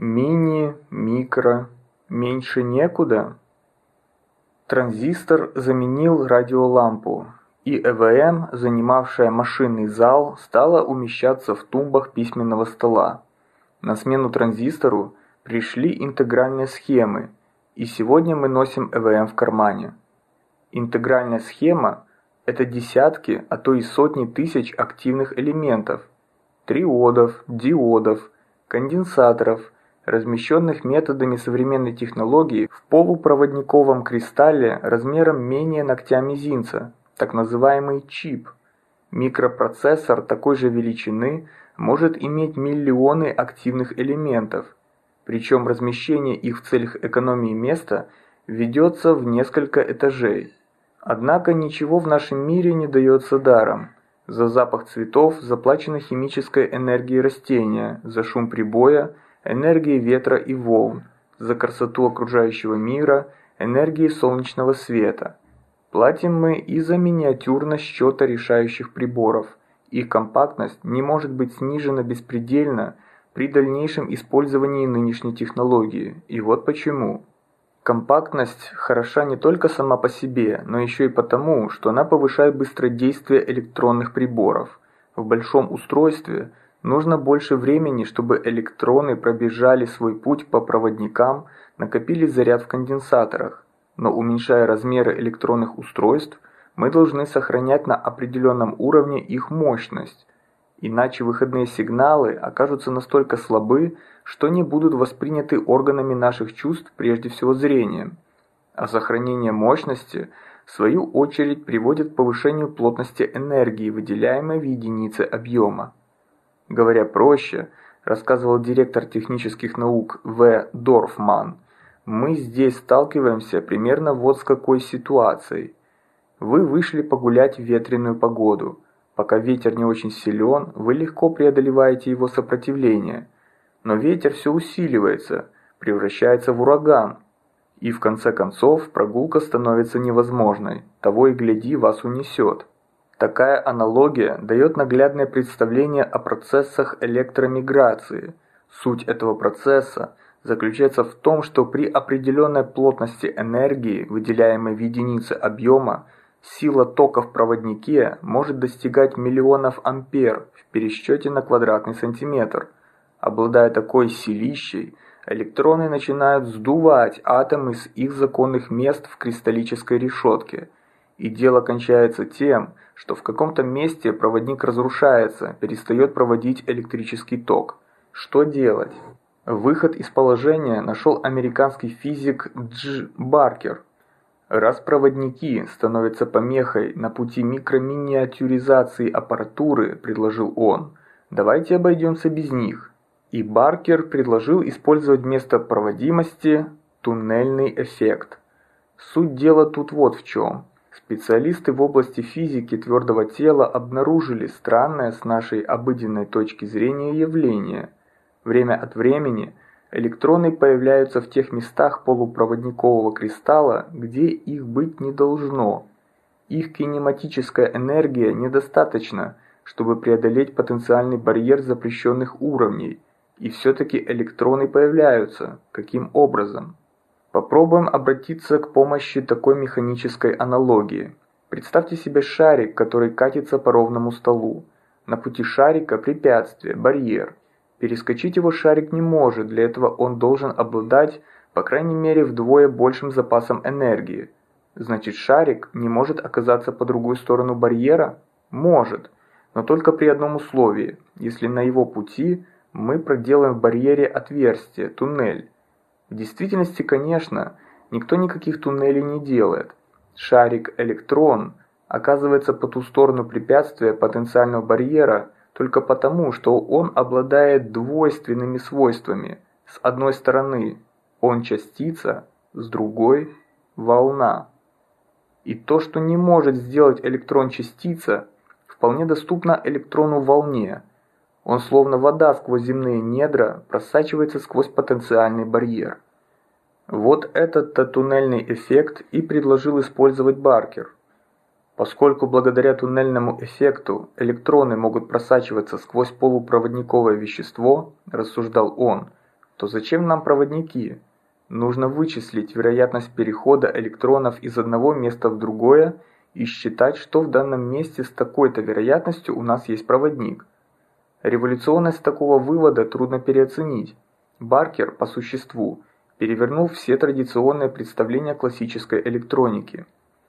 Мини, микро, меньше некуда? Транзистор заменил радиолампу, и ЭВМ, занимавшая машинный зал, стала умещаться в тумбах письменного стола. На смену транзистору пришли интегральные схемы, и сегодня мы носим ЭВМ в кармане. Интегральная схема – это десятки, а то и сотни тысяч активных элементов, триодов, диодов, конденсаторов – размещенных методами современной технологии в полупроводниковом кристалле размером менее ногтя мизинца, так называемый чип. Микропроцессор такой же величины может иметь миллионы активных элементов, причем размещение их в целях экономии места ведется в несколько этажей. Однако ничего в нашем мире не дается даром. За запах цветов заплачена химическая энергия растения, за шум прибоя – энергии ветра и волн, за красоту окружающего мира, энергии солнечного света. Платим мы и за миниатюрность счета решающих приборов. Их компактность не может быть снижена беспредельно при дальнейшем использовании нынешней технологии. И вот почему. Компактность хороша не только сама по себе, но еще и потому, что она повышает быстродействие электронных приборов. В большом устройстве – Нужно больше времени, чтобы электроны пробежали свой путь по проводникам, накопили заряд в конденсаторах. Но уменьшая размеры электронных устройств, мы должны сохранять на определенном уровне их мощность. Иначе выходные сигналы окажутся настолько слабы, что не будут восприняты органами наших чувств, прежде всего зрением. А сохранение мощности, в свою очередь, приводит к повышению плотности энергии, выделяемой в единице объема. Говоря проще, рассказывал директор технических наук В. Дорфман, мы здесь сталкиваемся примерно вот с какой ситуацией. Вы вышли погулять в ветреную погоду. Пока ветер не очень силен, вы легко преодолеваете его сопротивление. Но ветер все усиливается, превращается в ураган. И в конце концов прогулка становится невозможной, того и гляди вас унесет. Такая аналогия дает наглядное представление о процессах электромиграции. Суть этого процесса заключается в том, что при определенной плотности энергии, выделяемой в единице объема, сила тока в проводнике может достигать миллионов ампер в пересчете на квадратный сантиметр. Обладая такой силищей, электроны начинают сдувать атомы с их законных мест в кристаллической решетке. И дело кончается тем, что в каком-то месте проводник разрушается, перестает проводить электрический ток. Что делать? Выход из положения нашел американский физик Дж. Баркер. Раз проводники становятся помехой на пути микроминиатюризации аппаратуры, предложил он, давайте обойдемся без них. И Баркер предложил использовать вместо проводимости туннельный эффект. Суть дела тут вот в чем. Специалисты в области физики твердого тела обнаружили странное с нашей обыденной точки зрения явление. Время от времени электроны появляются в тех местах полупроводникового кристалла, где их быть не должно. Их кинематическая энергия недостаточна, чтобы преодолеть потенциальный барьер запрещенных уровней, и все-таки электроны появляются. Каким образом? Попробуем обратиться к помощи такой механической аналогии. Представьте себе шарик, который катится по ровному столу. На пути шарика препятствие, барьер. Перескочить его шарик не может, для этого он должен обладать, по крайней мере, вдвое большим запасом энергии. Значит, шарик не может оказаться по другую сторону барьера? Может, но только при одном условии, если на его пути мы проделаем в барьере отверстие, туннель. В действительности, конечно, никто никаких туннелей не делает. Шарик-электрон оказывается по ту сторону препятствия потенциального барьера только потому, что он обладает двойственными свойствами. С одной стороны, он частица, с другой – волна. И то, что не может сделать электрон-частица, вполне доступно электрону-волне – он словно вода сквозь земные недра просачивается сквозь потенциальный барьер. Вот этот-то туннельный эффект и предложил использовать Баркер. Поскольку благодаря туннельному эффекту электроны могут просачиваться сквозь полупроводниковое вещество, рассуждал он, то зачем нам проводники? Нужно вычислить вероятность перехода электронов из одного места в другое и считать, что в данном месте с такой-то вероятностью у нас есть проводник. Революционность такого вывода трудно переоценить. Баркер, по существу, перевернул все традиционные представления классической электроники.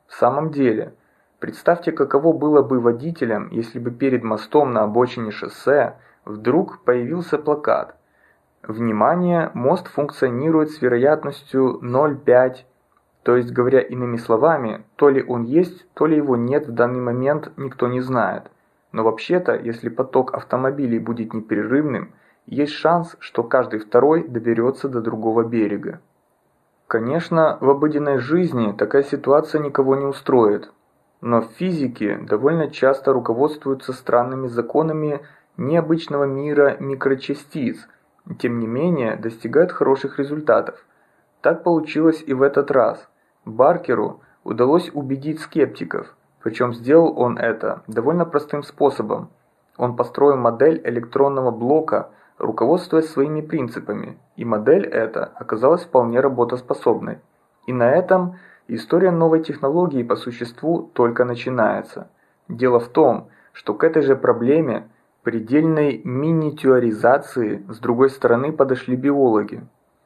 В самом деле, представьте, каково было бы водителям, если бы перед мостом на обочине шоссе вдруг появился плакат Внимание, мост функционирует с вероятностью 0,5, то есть, говоря иными словами, то ли он есть, то ли его нет в данный момент никто не знает. Но вообще-то, если поток автомобилей будет непрерывным, есть шанс, что каждый второй доберется до другого берега. Конечно, в обыденной жизни такая ситуация никого не устроит. Но в физике довольно часто руководствуются странными законами необычного мира микрочастиц – тем не менее достигают хороших результатов. Так получилось и в этот раз. Баркеру удалось убедить скептиков, причем сделал он это довольно простым способом. Он построил модель электронного блока, руководствуясь своими принципами, и модель эта оказалась вполне работоспособной. И на этом история новой технологии по существу только начинается. Дело в том, что к этой же проблеме предельной миниатюризации с другой стороны подошли биологи.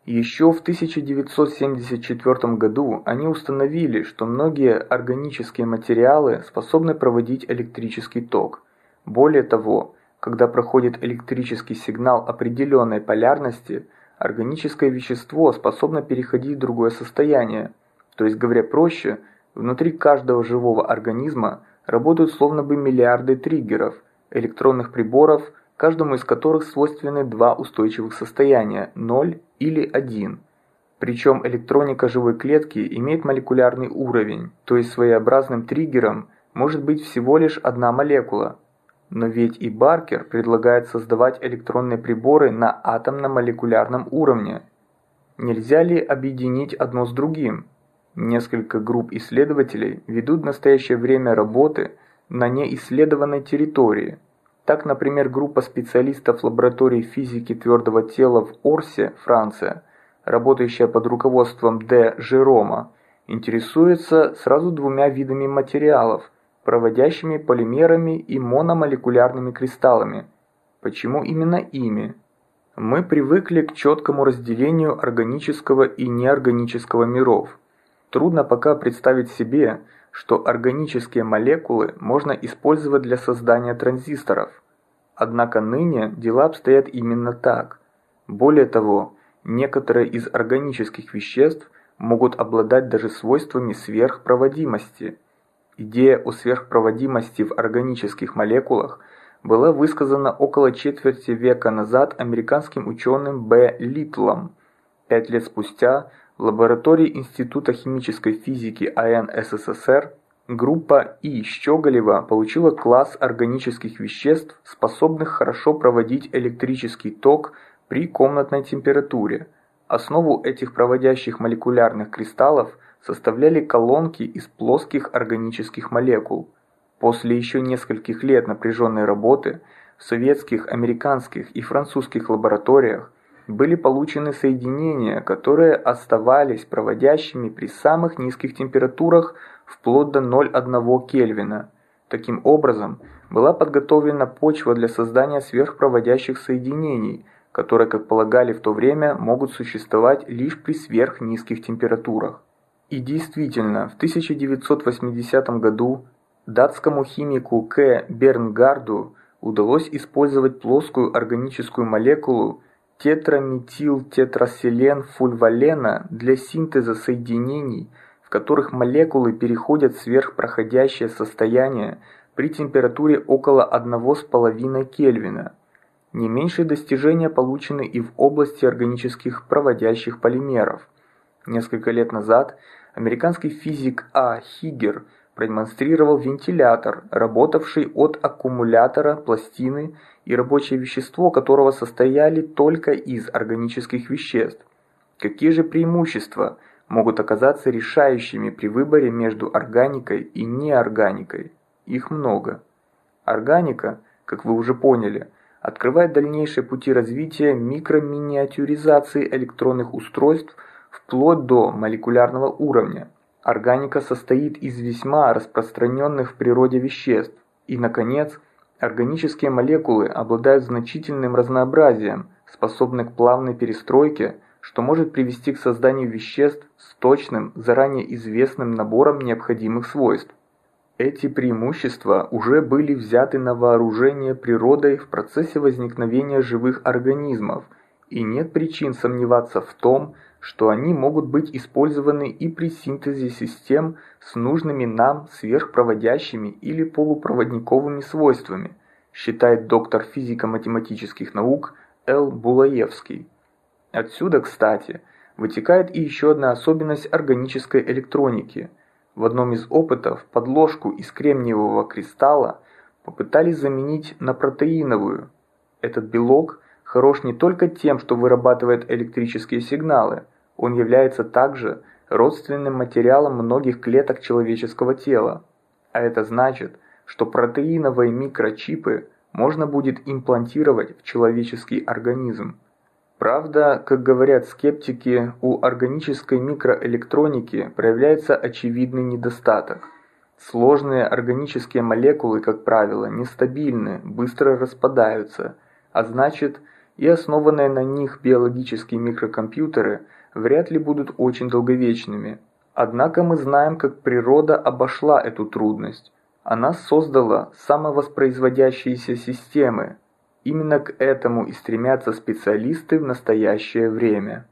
Еще в 1974 году они установили, что многие органические материалы способны проводить электрический ток. Более того, когда проходит электрический сигнал определенной полярности, органическое вещество способно переходить в другое состояние. То есть, говоря проще, внутри каждого живого организма работают словно бы миллиарды триггеров – электронных приборов, каждому из которых свойственны два устойчивых состояния – 0 или 1. Причем электроника живой клетки имеет молекулярный уровень, то есть своеобразным триггером может быть всего лишь одна молекула. Но ведь и Баркер предлагает создавать электронные приборы на атомно-молекулярном уровне. Нельзя ли объединить одно с другим? Несколько групп исследователей ведут в настоящее время работы на неисследованной территории. Так, например, группа специалистов лаборатории физики твердого тела в Орсе, Франция, работающая под руководством Д. Жерома, интересуется сразу двумя видами материалов, проводящими полимерами и мономолекулярными кристаллами. Почему именно ими? Мы привыкли к четкому разделению органического и неорганического миров. Трудно пока представить себе, что органические молекулы можно использовать для создания транзисторов. Однако ныне дела обстоят именно так. Более того, некоторые из органических веществ могут обладать даже свойствами сверхпроводимости. Идея о сверхпроводимости в органических молекулах была высказана около четверти века назад американским ученым Б. Литлом. Пять лет спустя лаборатории Института химической физики АН СССР группа И. Щеголева получила класс органических веществ, способных хорошо проводить электрический ток при комнатной температуре. Основу этих проводящих молекулярных кристаллов составляли колонки из плоских органических молекул. После еще нескольких лет напряженной работы в советских, американских и французских лабораториях были получены соединения, которые оставались проводящими при самых низких температурах вплоть до 0,1 Кельвина. Таким образом, была подготовлена почва для создания сверхпроводящих соединений, которые, как полагали в то время, могут существовать лишь при сверхнизких температурах. И действительно, в 1980 году датскому химику К. Бернгарду удалось использовать плоскую органическую молекулу тетраметилтетрасилен-фульвалена для синтеза соединений, в которых молекулы переходят в сверхпроходящее состояние при температуре около 1,5 Кельвина. Не меньшие достижения получены и в области органических проводящих полимеров. Несколько лет назад американский физик А. Хиггер продемонстрировал вентилятор, работавший от аккумулятора пластины и рабочее вещество которого состояли только из органических веществ. Какие же преимущества могут оказаться решающими при выборе между органикой и неорганикой? Их много. Органика, как вы уже поняли, открывает дальнейшие пути развития микроминиатюризации электронных устройств вплоть до молекулярного уровня. Органика состоит из весьма распространенных в природе веществ. И, наконец, органические молекулы обладают значительным разнообразием, способны к плавной перестройке, что может привести к созданию веществ с точным, заранее известным набором необходимых свойств. Эти преимущества уже были взяты на вооружение природой в процессе возникновения живых организмов, и нет причин сомневаться в том, что они могут быть использованы и при синтезе систем с нужными нам сверхпроводящими или полупроводниковыми свойствами, считает доктор физико-математических наук Л. Булаевский. Отсюда, кстати, вытекает и еще одна особенность органической электроники. В одном из опытов подложку из кремниевого кристалла попытались заменить на протеиновую. Этот белок хорош не только тем, что вырабатывает электрические сигналы, он является также родственным материалом многих клеток человеческого тела. А это значит, что протеиновые микрочипы можно будет имплантировать в человеческий организм. Правда, как говорят скептики, у органической микроэлектроники проявляется очевидный недостаток. Сложные органические молекулы, как правило, нестабильны, быстро распадаются, а значит, и основанные на них биологические микрокомпьютеры вряд ли будут очень долговечными. Однако мы знаем, как природа обошла эту трудность. Она создала самовоспроизводящиеся системы. Именно к этому и стремятся специалисты в настоящее время.